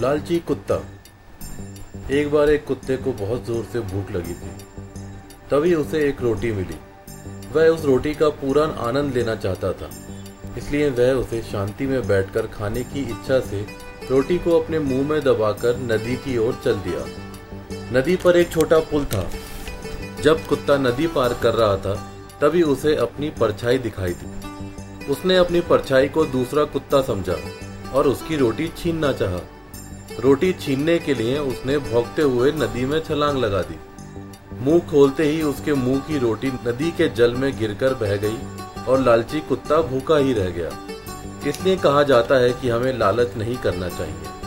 लालची कुत्ता। एक बार एक कुत्ते को बहुत ज़ोर से भूख लगी थी। तभी उसे एक रोटी मिली। वह उस रोटी का पूरा आनंद लेना चाहता था। इसलिए वह उसे शांति में बैठकर खाने की इच्छा से रोटी को अपने मुँह में दबाकर नदी की ओर चल दिया। नदी पर एक छोटा पुल था। जब कुत्ता नदी पार कर रहा था, तभी उसे अपनी परछाई दिखाई दी। उसने अपनी परछाई को दूसरा कुत्ता समझा और उसकी रोटी छीनना चाहा। रोटी छीनने के लिए उसने भोगते हुए नदी में छलांग लगा दी। मुँह खोलते ही उसके मुँह की रोटी नदी के जल में गिरकर बह गई और लालची कुत्ता भूखा ही रह गया। इसलिए कहा जाता है कि हमें लालच नहीं करना चाहिए?